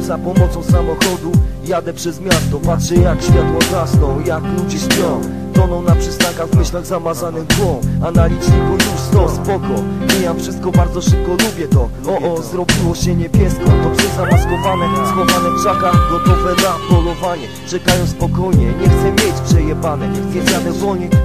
Za pomocą samochodu jadę przez miasto Patrzę jak światła gasną, jak ludzie śpią Toną na przystankach w myślach zamazanych głą A na liczniku już sto, spoko Mijam wszystko bardzo szybko, lubię to. O, o, zrobiło się niebiesko To psy zamaskowane, schowane w krzakach Gotowe na polowanie Czekają spokojnie, nie chcę mieć przejebane Więc jadę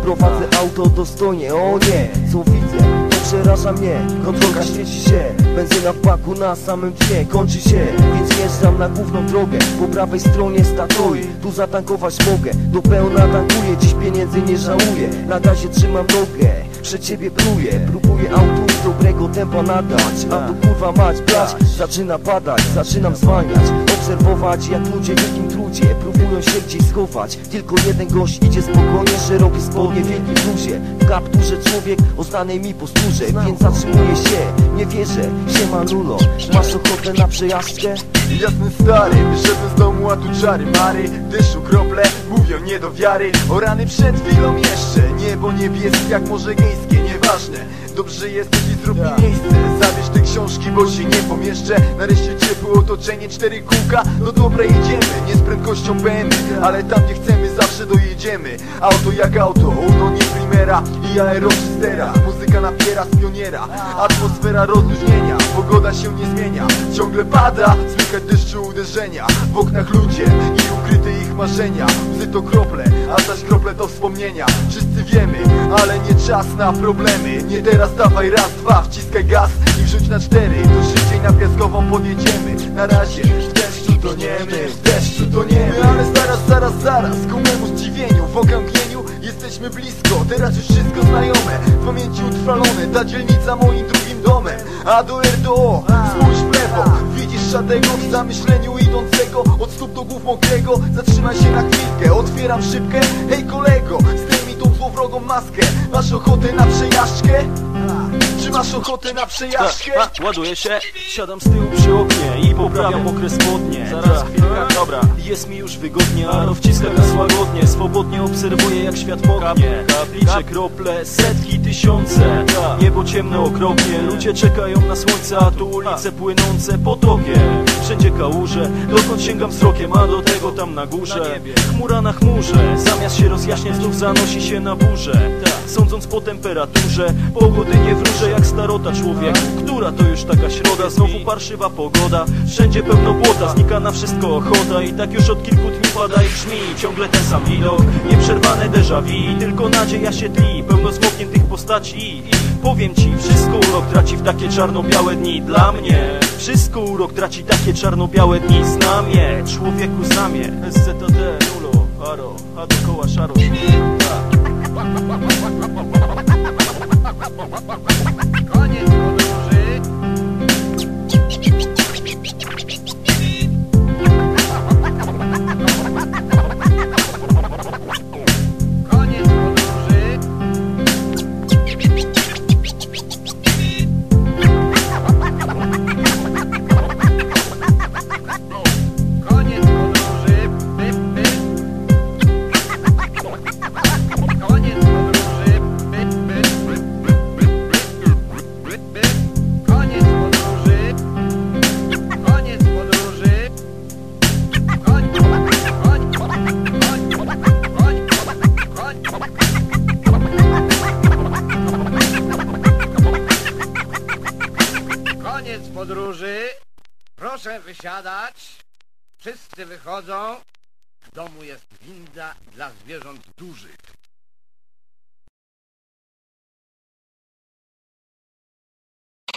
prowadzę auto dostojnie O nie, co widzę, przeraża mnie. Kontrolka świeci się, benzyna w baku na samym dnie. Kończy się, więc jeżdżam na główną drogę. Po prawej stronie Statoil, tu zatankować mogę. Do pełna tankuję, dziś pieniędzy nie żałuję. Na gazie trzymam nogę, przed ciebie pluję. Próbuję autu dobrego tempa nadać A tu kurwa mać brać, zaczyna padać Zaczynam zwalniać, obserwować jak ludzie w wielkim trudzie Próbują się gdzieś schować. Tylko jeden gość idzie spokojnie, szerokie spodnie w wielkim bluzie W kapturze człowiek o znanej mi posturze Więc zatrzymuję się, nie wierzę, siema lulo Masz ochotę na przejażdżkę? Jasny stary, wyszedłem z domu, a tu czary mary. Deszczu krople, mówią nie do wiary. O rany przed chwilą jeszcze Niebo niebieskie jak morze gejskie, nieważne. Dobrze jesteś i zrób mi miejsce. Zabierz te książki, bo się nie pomieszczę. Nareszcie ciepłe otoczenie, cztery kółka. No dobra, jedziemy, nie z prędkością BMW Ale tam gdzie chcemy zawsze dojedziemy. Auto jak auto, uno nie I aerosystera, muzyka napiera z pioniera. Atmosfera rozluźnienia, pogoda się nie zmienia. Ciągle pada, słychać deszczu uderzenia. W oknach ludzie i ukryte ich marzenia. Łzy to krople, a zaś krople to wspomnienia. Wszyscy wiemy, ale nie czas na problemy. Nie teraz dawaj raz, dwa, wciskaj gaz i wrzuć na cztery. To szybciej na piaskową podjedziemy. Na razie w deszczu toniemy, w deszczu toniemy Ale zaraz, zaraz, zaraz, ku memu zdziwieniu W okrągnieniu jesteśmy blisko Teraz już wszystko znajome, w pamięci utrwalone Ta dzielnica moim drugim domem. A do RDO, spójrz w lewo. Widzisz szatego w zamyśleniu idącego. Od stóp do głów mokrego Zatrzymaj się na chwilkę, otwieram szybkę. Hej kolego, zdejmij tą złowrogą maskę. Masz ochotę na przejażdżkę? Czy masz ochotę na przejażdżkę? Tak, ładuję się, siadam z tyłu przy oknie i poprawiam mokre spodnie. Zaraz chwilka, dobra, jest mi już wygodnie, ano wciska gaz łagodnie Swobodnie obserwuję jak świat moknie Kaplicze, krople, setki, tysiące. Niebo ciemne okropnie, ludzie czekają na słońce A tu ulice płynące potokiem. Wszędzie kałuże, dokąd sięgam wzrokiem A do tego tam na górze, chmura na chmurze Zamiast się rozjaśniać znów zanosi się na burzę. Sądząc po temperaturze, pogody nie wróżę jak starota człowieku Która to już taka środa, znowu parszywa pogoda Wszędzie pełno błota, znika na wszystko ochota I tak już od kilku dni pada i brzmi Ciągle ten sam widok, nieprzerwane déjà vu. Tylko nadzieja się tli, pełno smokniętych postaci. I powiem ci, wszystko urok traci w takie czarno-białe dni. Dla mnie wszystko urok traci takie czarno-białe dni. Znamie, człowieku znamie. SZTD, nulo, aro, a dookoła szaro podróży. Proszę wysiadać. Wszyscy wychodzą. W domu jest winda dla zwierząt dużych.